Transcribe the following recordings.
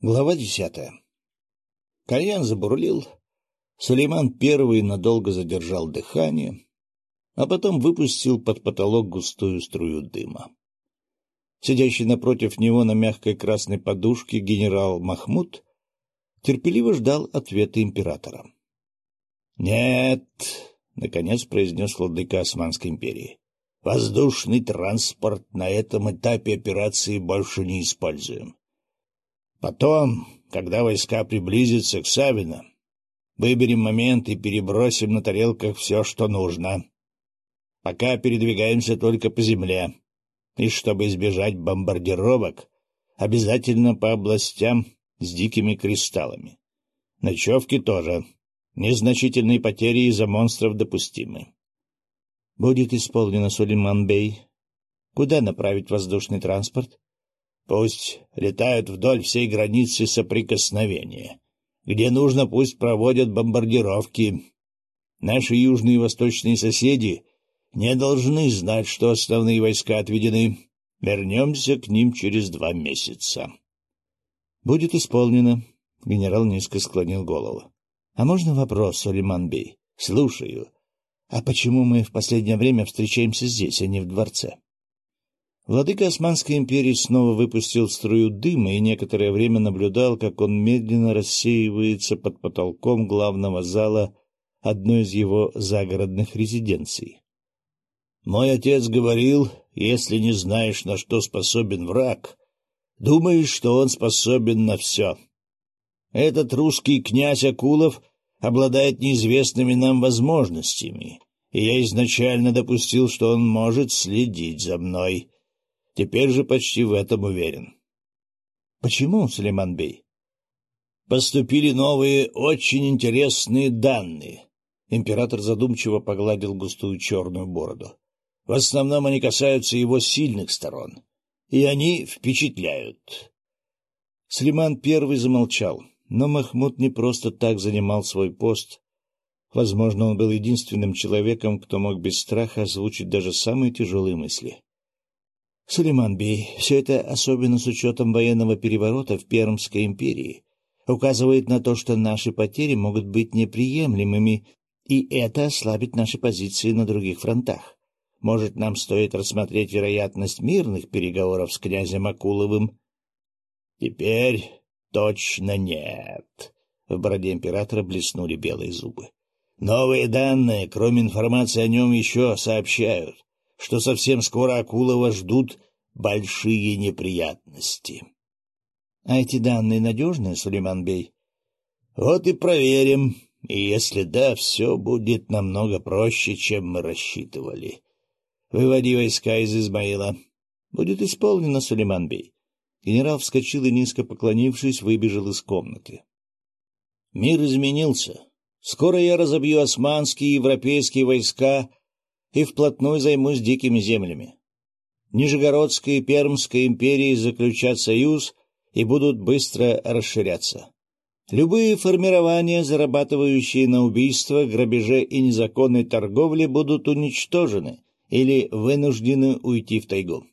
Глава десятая. Кальян забурлил. Сулейман первый надолго задержал дыхание, а потом выпустил под потолок густую струю дыма. Сидящий напротив него на мягкой красной подушке генерал Махмуд терпеливо ждал ответа императора. — Нет, — наконец произнес владыка Османской империи, — воздушный транспорт на этом этапе операции больше не используем. Потом, когда войска приблизятся к Савино, выберем момент и перебросим на тарелках все, что нужно. Пока передвигаемся только по земле. И чтобы избежать бомбардировок, обязательно по областям с дикими кристаллами. Ночевки тоже. Незначительные потери из-за монстров допустимы. Будет исполнено, Сулейман Бей. Куда направить воздушный транспорт? Пусть летают вдоль всей границы соприкосновения. Где нужно, пусть проводят бомбардировки. Наши южные и восточные соседи не должны знать, что основные войска отведены. Вернемся к ним через два месяца. — Будет исполнено. Генерал низко склонил голову. — А можно вопрос, Сулейман Бей? — Слушаю. — А почему мы в последнее время встречаемся здесь, а не в дворце? — Владыка Османской империи снова выпустил струю дыма и некоторое время наблюдал, как он медленно рассеивается под потолком главного зала одной из его загородных резиденций. «Мой отец говорил, если не знаешь, на что способен враг, думаешь, что он способен на все. Этот русский князь Акулов обладает неизвестными нам возможностями, и я изначально допустил, что он может следить за мной» Теперь же почти в этом уверен. — Почему, Сулейман Бей? — Поступили новые, очень интересные данные. Император задумчиво погладил густую черную бороду. В основном они касаются его сильных сторон, и они впечатляют. Слиман первый замолчал, но Махмуд не просто так занимал свой пост. Возможно, он был единственным человеком, кто мог без страха озвучить даже самые тяжелые мысли. Сулейман Бей, все это, особенно с учетом военного переворота в Пермской империи, указывает на то, что наши потери могут быть неприемлемыми, и это ослабит наши позиции на других фронтах. Может, нам стоит рассмотреть вероятность мирных переговоров с князем Акуловым? — Теперь точно нет. В бороде императора блеснули белые зубы. Новые данные, кроме информации о нем, еще сообщают, что совсем скоро Акулова ждут большие неприятности. — А эти данные надежны, Сулейман Бей? — Вот и проверим. И если да, все будет намного проще, чем мы рассчитывали. Выводи войска из Измаила. — Будет исполнено, Сулейман Бей. Генерал вскочил и, низко поклонившись, выбежал из комнаты. Мир изменился. Скоро я разобью османские и европейские войска и вплотную займусь дикими землями. Нижегородская и Пермская империи заключат союз и будут быстро расширяться. Любые формирования, зарабатывающие на убийство, грабеже и незаконной торговле, будут уничтожены или вынуждены уйти в тайгу.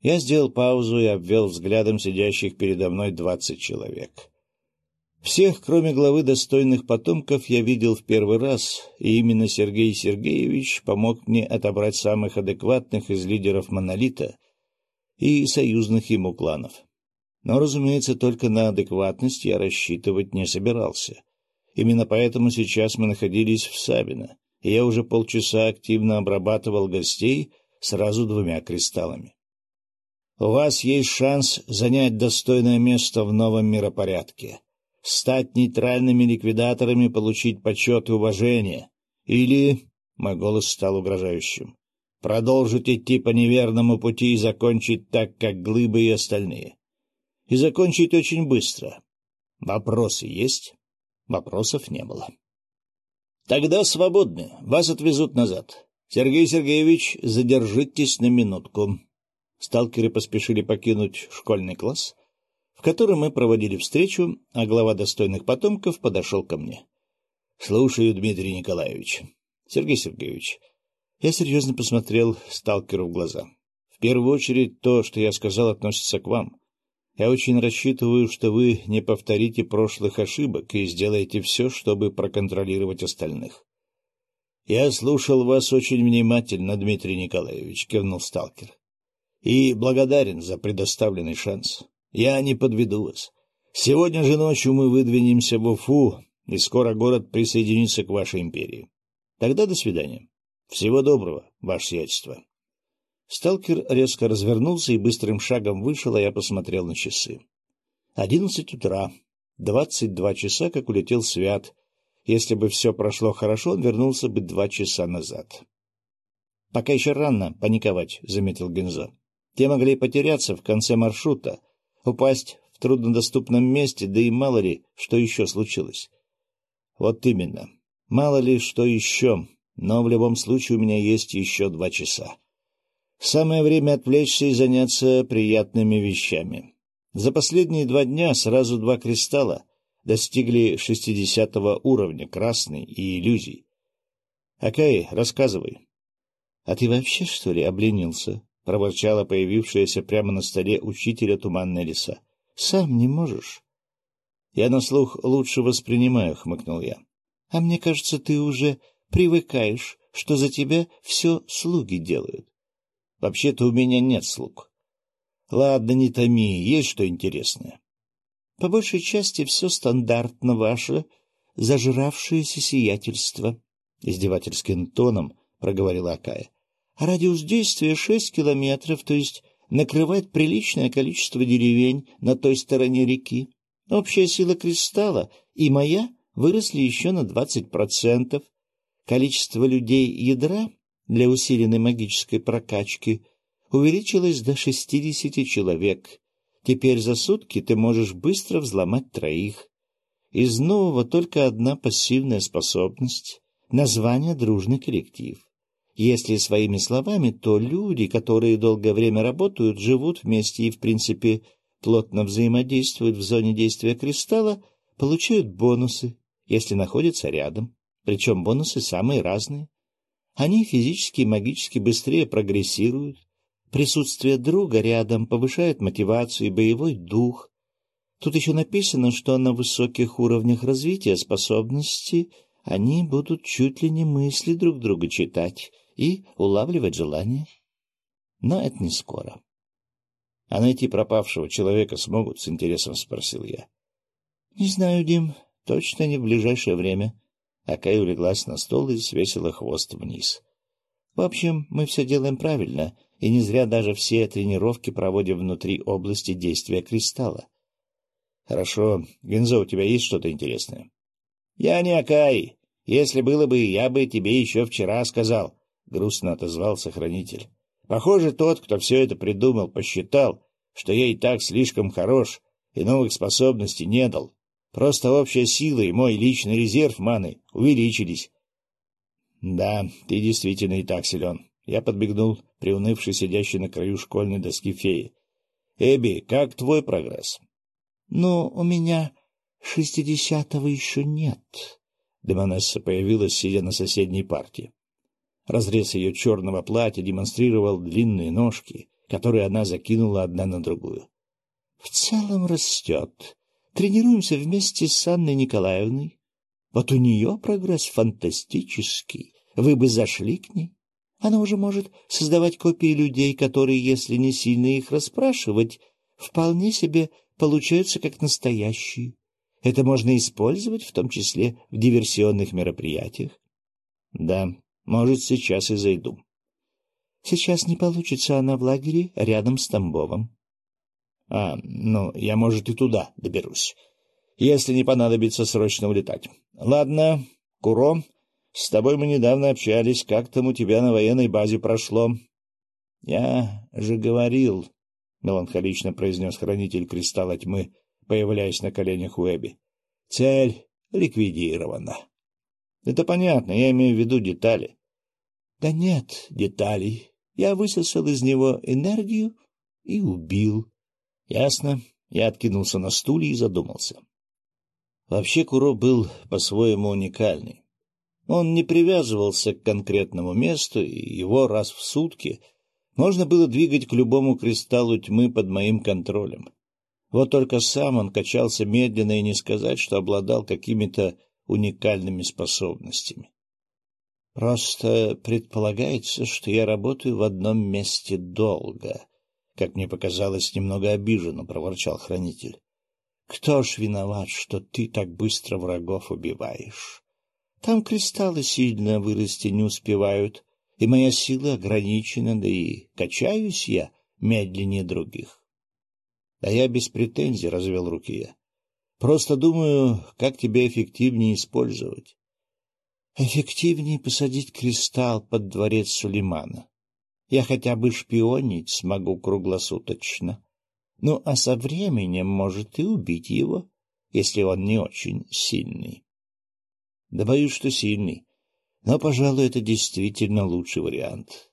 Я сделал паузу и обвел взглядом сидящих передо мной двадцать человек. Всех, кроме главы достойных потомков, я видел в первый раз, и именно Сергей Сергеевич помог мне отобрать самых адекватных из лидеров «Монолита» и союзных ему кланов. Но, разумеется, только на адекватность я рассчитывать не собирался. Именно поэтому сейчас мы находились в Сабино, и я уже полчаса активно обрабатывал гостей сразу двумя кристаллами. У вас есть шанс занять достойное место в новом миропорядке — стать нейтральными ликвидаторами, получить почет и уважение. Или, мой голос стал угрожающим, продолжить идти по неверному пути и закончить так, как глыбы и остальные. И закончить очень быстро. Вопросы есть? Вопросов не было. Тогда свободны. Вас отвезут назад. Сергей Сергеевич, задержитесь на минутку. Сталкеры поспешили покинуть школьный класс — которой мы проводили встречу, а глава достойных потомков подошел ко мне. — Слушаю, Дмитрий Николаевич. — Сергей Сергеевич, я серьезно посмотрел сталкеру в глаза. В первую очередь то, что я сказал, относится к вам. Я очень рассчитываю, что вы не повторите прошлых ошибок и сделаете все, чтобы проконтролировать остальных. — Я слушал вас очень внимательно, Дмитрий Николаевич, — кивнул сталкер. — И благодарен за предоставленный шанс. Я не подведу вас. Сегодня же ночью мы выдвинемся в Уфу, и скоро город присоединится к вашей империи. Тогда до свидания. Всего доброго, ваше сиятельство. Сталкер резко развернулся и быстрым шагом вышел, а я посмотрел на часы. Одиннадцать утра. Двадцать два часа, как улетел Свят. Если бы все прошло хорошо, он вернулся бы два часа назад. — Пока еще рано паниковать, — заметил Гензо. — Те могли потеряться в конце маршрута, упасть в труднодоступном месте, да и мало ли, что еще случилось. — Вот именно. Мало ли, что еще, но в любом случае у меня есть еще два часа. Самое время отвлечься и заняться приятными вещами. За последние два дня сразу два кристалла достигли шестидесятого уровня красный и иллюзий. Акай, рассказывай. — А ты вообще, что ли, обленился? — проворчала появившаяся прямо на столе учителя туманная лиса. — Сам не можешь? — Я на слух лучше воспринимаю, — хмыкнул я. — А мне кажется, ты уже привыкаешь, что за тебя все слуги делают. Вообще-то у меня нет слуг. Ладно, не томи, есть что интересное. По большей части все стандартно ваше, зажравшееся сиятельство, — издевательским тоном проговорила Акая. Радиус действия шесть километров, то есть накрывает приличное количество деревень на той стороне реки. Общая сила кристалла и моя выросли еще на двадцать процентов. Количество людей ядра для усиленной магической прокачки увеличилось до шестидесяти человек. Теперь за сутки ты можешь быстро взломать троих. Из нового только одна пассивная способность — название «дружный коллектив». Если своими словами, то люди, которые долгое время работают, живут вместе и, в принципе, плотно взаимодействуют в зоне действия кристалла, получают бонусы, если находятся рядом. Причем бонусы самые разные. Они физически и магически быстрее прогрессируют. Присутствие друга рядом повышает мотивацию и боевой дух. Тут еще написано, что на высоких уровнях развития способности они будут чуть ли не мысли друг друга читать и улавливать желания. Но это не скоро. — А найти пропавшего человека смогут? — с интересом спросил я. — Не знаю, Дим, точно не в ближайшее время. Акай улеглась на стол и свесила хвост вниз. В общем, мы все делаем правильно, и не зря даже все тренировки проводим внутри области действия кристалла. — Хорошо. Гензо, у тебя есть что-то интересное? — Я не Акай. Если было бы, я бы тебе еще вчера сказал, — грустно отозвался хранитель. — Похоже, тот, кто все это придумал, посчитал, что я и так слишком хорош и новых способностей не дал. Просто общая сила и мой личный резерв маны увеличились. — Да, ты действительно и так силен. Я подбегнул приунывший сидящий на краю школьной доски феи. — Эбби, как твой прогресс? — Ну, у меня шестидесятого еще нет. Демонесса появилась, сидя на соседней партии. Разрез ее черного платья демонстрировал длинные ножки, которые она закинула одна на другую. — В целом растет. Тренируемся вместе с Анной Николаевной. Вот у нее прогресс фантастический. Вы бы зашли к ней. Она уже может создавать копии людей, которые, если не сильно их расспрашивать, вполне себе получаются как настоящие. Это можно использовать, в том числе в диверсионных мероприятиях. Да, может, сейчас и зайду. Сейчас не получится она в лагере рядом с Тамбовом. А, ну, я, может, и туда доберусь, если не понадобится срочно улетать. Ладно, Куро, с тобой мы недавно общались, как там у тебя на военной базе прошло? — Я же говорил, — меланхолично произнес хранитель кристалла тьмы, появляясь на коленях у Эбби. — Цель ликвидирована. — Это понятно, я имею в виду детали. — Да нет деталей. Я высосал из него энергию и убил. — Ясно. Я откинулся на стуле и задумался. Вообще Куро был по-своему уникальный. Он не привязывался к конкретному месту, и его раз в сутки можно было двигать к любому кристаллу тьмы под моим контролем. Вот только сам он качался медленно и не сказать, что обладал какими-то уникальными способностями. Просто предполагается, что я работаю в одном месте долго. Как мне показалось, немного обиженно проворчал хранитель. Кто ж виноват, что ты так быстро врагов убиваешь? Там кристаллы сильно вырасти не успевают, и моя сила ограничена, да и качаюсь я медленнее других. Да я без претензий развел руки я. Просто думаю, как тебя эффективнее использовать. Эффективнее посадить кристалл под дворец Сулеймана. Я хотя бы шпионить смогу круглосуточно. Ну, а со временем, может, и убить его, если он не очень сильный. Да боюсь, что сильный. Но, пожалуй, это действительно лучший вариант.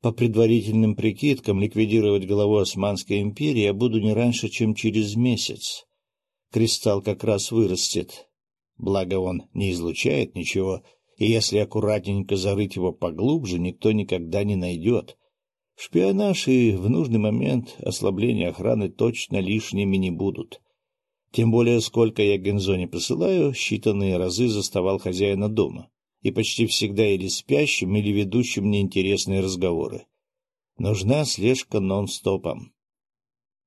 По предварительным прикидкам, ликвидировать главу Османской империи я буду не раньше, чем через месяц. Кристалл как раз вырастет. Благо он не излучает ничего, и если аккуратненько зарыть его поглубже, никто никогда не найдет. Шпионаж и в нужный момент ослабление охраны точно лишними не будут. Тем более, сколько я Гензоне посылаю, считанные разы заставал хозяина дома и почти всегда или спящим, или ведущим неинтересные разговоры. Нужна слежка нон-стопом.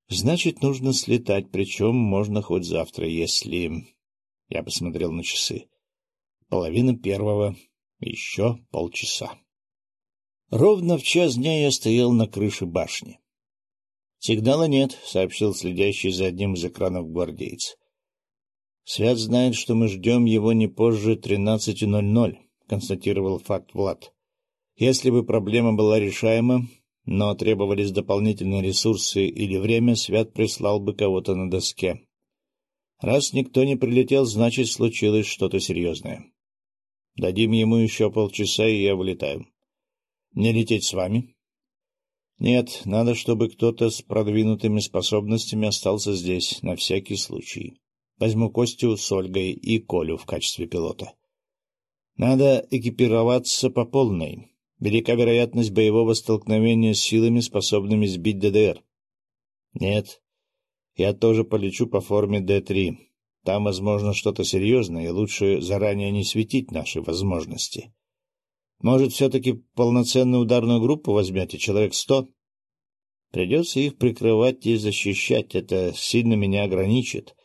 Значит, нужно слетать, причем можно хоть завтра, если... Я посмотрел на часы. Половина первого. Еще полчаса. Ровно в час дня я стоял на крыше башни. — Сигнала нет, — сообщил следящий за одним из экранов гвардейц. — Свят знает, что мы ждем его не позже 13.00. — констатировал факт Влад. «Если бы проблема была решаема, но требовались дополнительные ресурсы или время, Свят прислал бы кого-то на доске. Раз никто не прилетел, значит, случилось что-то серьезное. Дадим ему еще полчаса, и я вылетаю. Не лететь с вами?» «Нет, надо, чтобы кто-то с продвинутыми способностями остался здесь, на всякий случай. Возьму Костю с Ольгой и Колю в качестве пилота». Надо экипироваться по полной. Велика вероятность боевого столкновения с силами, способными сбить ДДР. Нет, я тоже полечу по форме Д-3. Там, возможно, что-то серьезное, и лучше заранее не светить наши возможности. Может, все-таки полноценную ударную группу возьмете, человек сто? Придется их прикрывать и защищать, это сильно меня ограничит.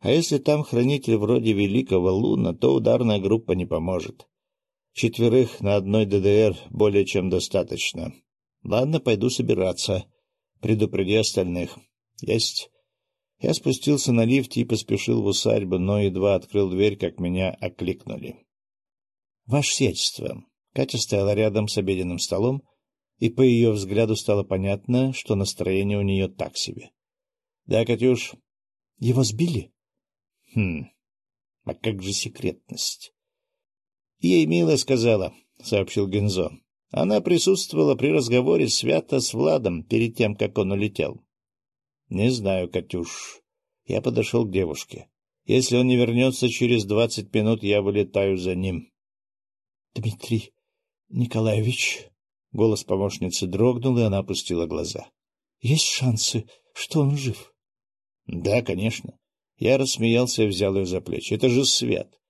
А если там хранитель вроде Великого Луна, то ударная группа не поможет. Четверых на одной ДДР более чем достаточно. Ладно, пойду собираться. Предупреди остальных. Есть. Я спустился на лифте и поспешил в усадьбу, но едва открыл дверь, как меня окликнули. — Ваше Сечество. Катя стояла рядом с обеденным столом, и по ее взгляду стало понятно, что настроение у нее так себе. — Да, Катюш. — Его сбили? Хм, а как же секретность? Ей мило сказала, — сообщил Гензо. Она присутствовала при разговоре свято с Владом перед тем, как он улетел. — Не знаю, Катюш. Я подошел к девушке. Если он не вернется через двадцать минут, я вылетаю за ним. — Дмитрий Николаевич... Голос помощницы дрогнул, и она опустила глаза. — Есть шансы, что он жив? — Да, конечно. Я рассмеялся и взял ее за плечи. Это же Свят.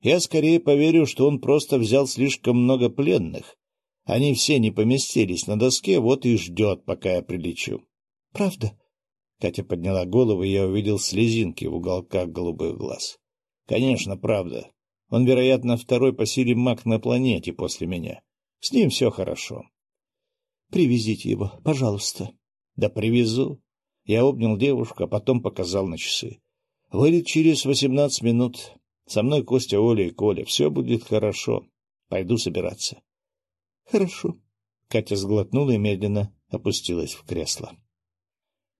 Я скорее поверю, что он просто взял слишком много пленных. Они все не поместились на доске, вот и ждет, пока я прилечу. — Правда? Катя подняла голову, и я увидел слезинки в уголках голубых глаз. — Конечно, правда. Он, вероятно, второй по силе маг на планете после меня. С ним все хорошо. — Привезите его, пожалуйста. — Да привезу. Я обнял девушку, а потом показал на часы. Вылет через восемнадцать минут. Со мной Костя, Оля и Коля. Все будет хорошо. Пойду собираться. — Хорошо. Катя сглотнула и медленно опустилась в кресло.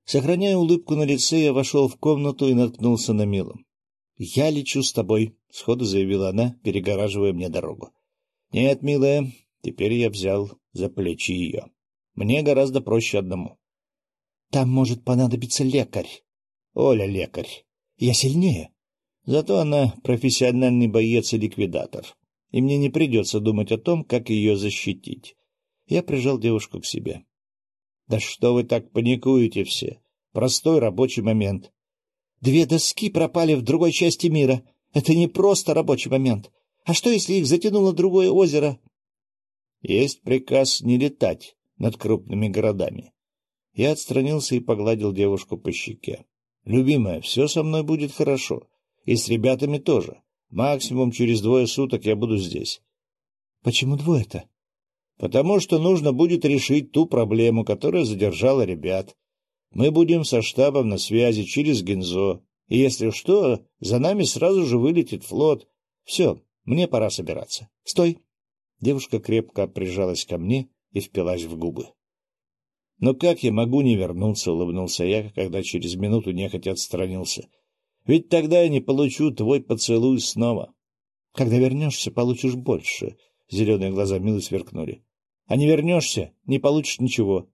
Сохраняя улыбку на лице, я вошел в комнату и наткнулся на Милу. — Я лечу с тобой, — сходу заявила она, перегораживая мне дорогу. — Нет, милая, теперь я взял за плечи ее. Мне гораздо проще одному. — Там может понадобиться лекарь. — Оля лекарь. Я сильнее. Зато она профессиональный боец и ликвидатор, и мне не придется думать о том, как ее защитить. Я прижал девушку к себе. — Да что вы так паникуете все? Простой рабочий момент. Две доски пропали в другой части мира. Это не просто рабочий момент. А что, если их затянуло другое озеро? Есть приказ не летать над крупными городами. Я отстранился и погладил девушку по щеке. — Любимая, все со мной будет хорошо. И с ребятами тоже. Максимум через двое суток я буду здесь. — Почему двое-то? — Потому что нужно будет решить ту проблему, которая задержала ребят. Мы будем со штабом на связи через Гензо. И если что, за нами сразу же вылетит флот. Все, мне пора собираться. Стой! Девушка крепко прижалась ко мне и впилась в губы. — Но как я могу не вернуться? — улыбнулся я, когда через минуту нехотя отстранился. — Ведь тогда я не получу твой поцелуй снова. — Когда вернешься, получишь больше. Зеленые глаза мило сверкнули. — А не вернешься, не получишь ничего.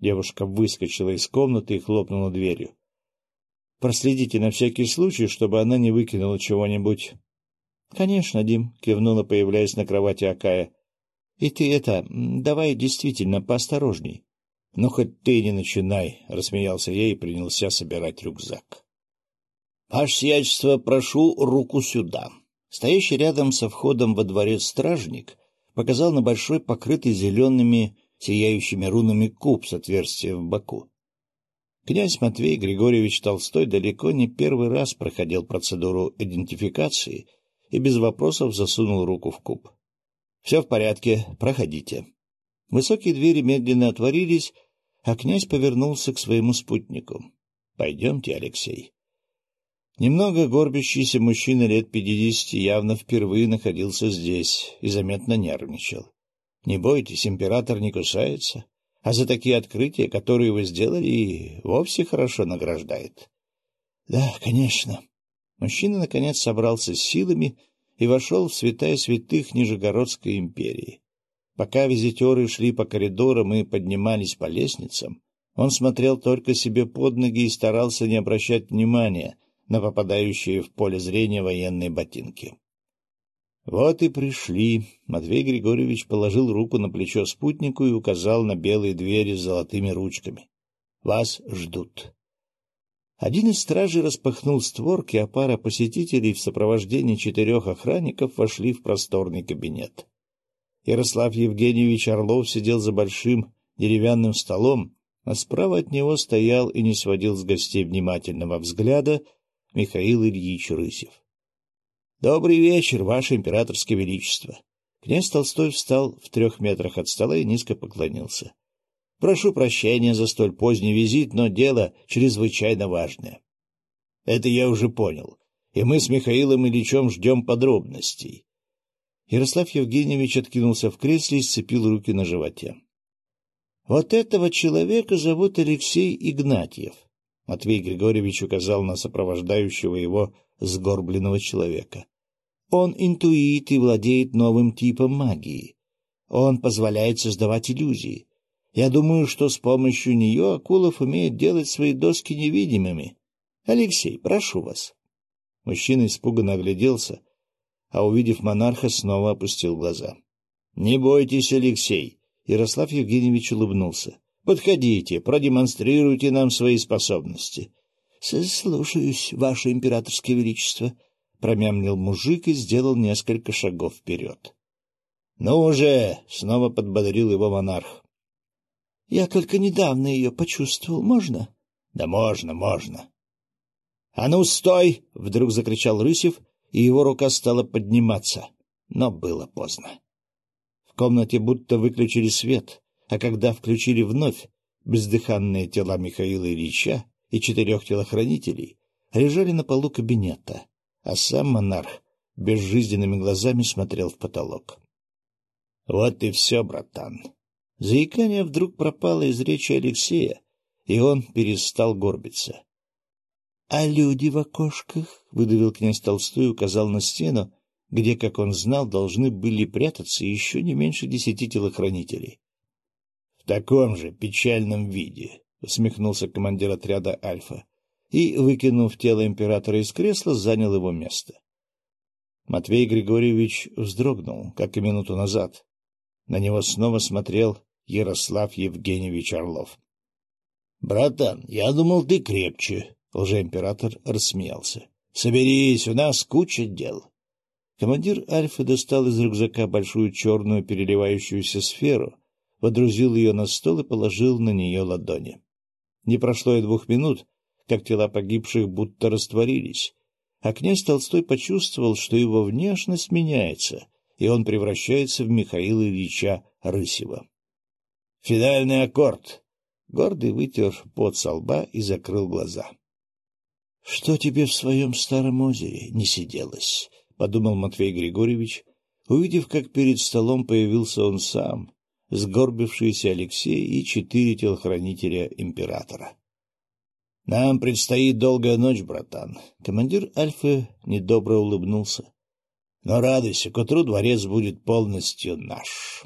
Девушка выскочила из комнаты и хлопнула дверью. — Проследите на всякий случай, чтобы она не выкинула чего-нибудь. — Конечно, Дим, — кивнула, появляясь на кровати Акая. — И ты это, давай действительно поосторожней. — Ну, хоть ты не начинай, — рассмеялся я и принялся собирать рюкзак. — Ваше сиятельство, прошу руку сюда. Стоящий рядом со входом во дворец стражник показал на большой покрытый зелеными сияющими рунами куб с отверстием в боку. Князь Матвей Григорьевич Толстой далеко не первый раз проходил процедуру идентификации и без вопросов засунул руку в куб. — Все в порядке, проходите. Высокие двери медленно отворились, а князь повернулся к своему спутнику. — Пойдемте, Алексей. Немного горбящийся мужчина лет пятидесяти явно впервые находился здесь и заметно нервничал. Не бойтесь, император не кусается, а за такие открытия, которые вы сделали, и вовсе хорошо награждает. — Да, конечно. Мужчина, наконец, собрался с силами и вошел в святая святых Нижегородской империи. Пока визитеры шли по коридорам и поднимались по лестницам, он смотрел только себе под ноги и старался не обращать внимания на попадающие в поле зрения военные ботинки. Вот и пришли. Матвей Григорьевич положил руку на плечо спутнику и указал на белые двери с золотыми ручками. Вас ждут. Один из стражей распахнул створки, а пара посетителей в сопровождении четырех охранников вошли в просторный кабинет. Ярослав Евгеньевич Орлов сидел за большим деревянным столом, а справа от него стоял и не сводил с гостей внимательного взгляда Михаил Ильич Рысев. — Добрый вечер, Ваше Императорское Величество! Князь Толстой встал в трех метрах от стола и низко поклонился. — Прошу прощения за столь поздний визит, но дело чрезвычайно важное. — Это я уже понял, и мы с Михаилом Ильичем ждем подробностей. Ярослав Евгеньевич откинулся в кресле и сцепил руки на животе. — Вот этого человека зовут Алексей Игнатьев. Матвей Григорьевич указал на сопровождающего его сгорбленного человека. Он интуит и владеет новым типом магии. Он позволяет создавать иллюзии. Я думаю, что с помощью нее Акулов умеет делать свои доски невидимыми. Алексей, прошу вас. Мужчина испуганно огляделся, а, увидев монарха, снова опустил глаза. — Не бойтесь, Алексей! — Ярослав Евгеньевич улыбнулся. — Подходите, продемонстрируйте нам свои способности. — Слушаюсь, ваше императорское величество, — промямлил мужик и сделал несколько шагов вперед. — Ну уже! — снова подбодрил его монарх. — Я только недавно ее почувствовал. Можно? — Да можно, можно. — А ну, стой! — вдруг закричал Рысев и его рука стала подниматься, но было поздно. В комнате будто выключили свет, а когда включили вновь, бездыханные тела Михаила Ильича и четырех телохранителей лежали на полу кабинета, а сам монарх безжизненными глазами смотрел в потолок. — Вот и все, братан. Заикание вдруг пропало из речи Алексея, и он перестал горбиться. — А люди в окошках? — выдавил князь Толстой и указал на стену, где, как он знал, должны были прятаться еще не меньше десяти телохранителей. — В таком же печальном виде, — усмехнулся командир отряда «Альфа» и, выкинув тело императора из кресла, занял его место. Матвей Григорьевич вздрогнул, как и минуту назад. На него снова смотрел Ярослав Евгеньевич Орлов. Братан, я думал, ты крепче. Лжеимператор рассмеялся. — Соберись, у нас куча дел. Командир Альфа достал из рюкзака большую черную переливающуюся сферу, водрузил ее на стол и положил на нее ладони. Не прошло и двух минут, как тела погибших будто растворились, а князь Толстой почувствовал, что его внешность меняется, и он превращается в Михаила Ильича Рысева. «Финальный аккорд!» Гордый вытер пот со лба и закрыл глаза. — Что тебе в своем старом озере не сиделось? — подумал Матвей Григорьевич, увидев, как перед столом появился он сам, сгорбившийся Алексей и четыре телохранителя императора. — Нам предстоит долгая ночь, братан. Командир Альфы недобро улыбнулся. — Но радуйся, к утру дворец будет полностью наш.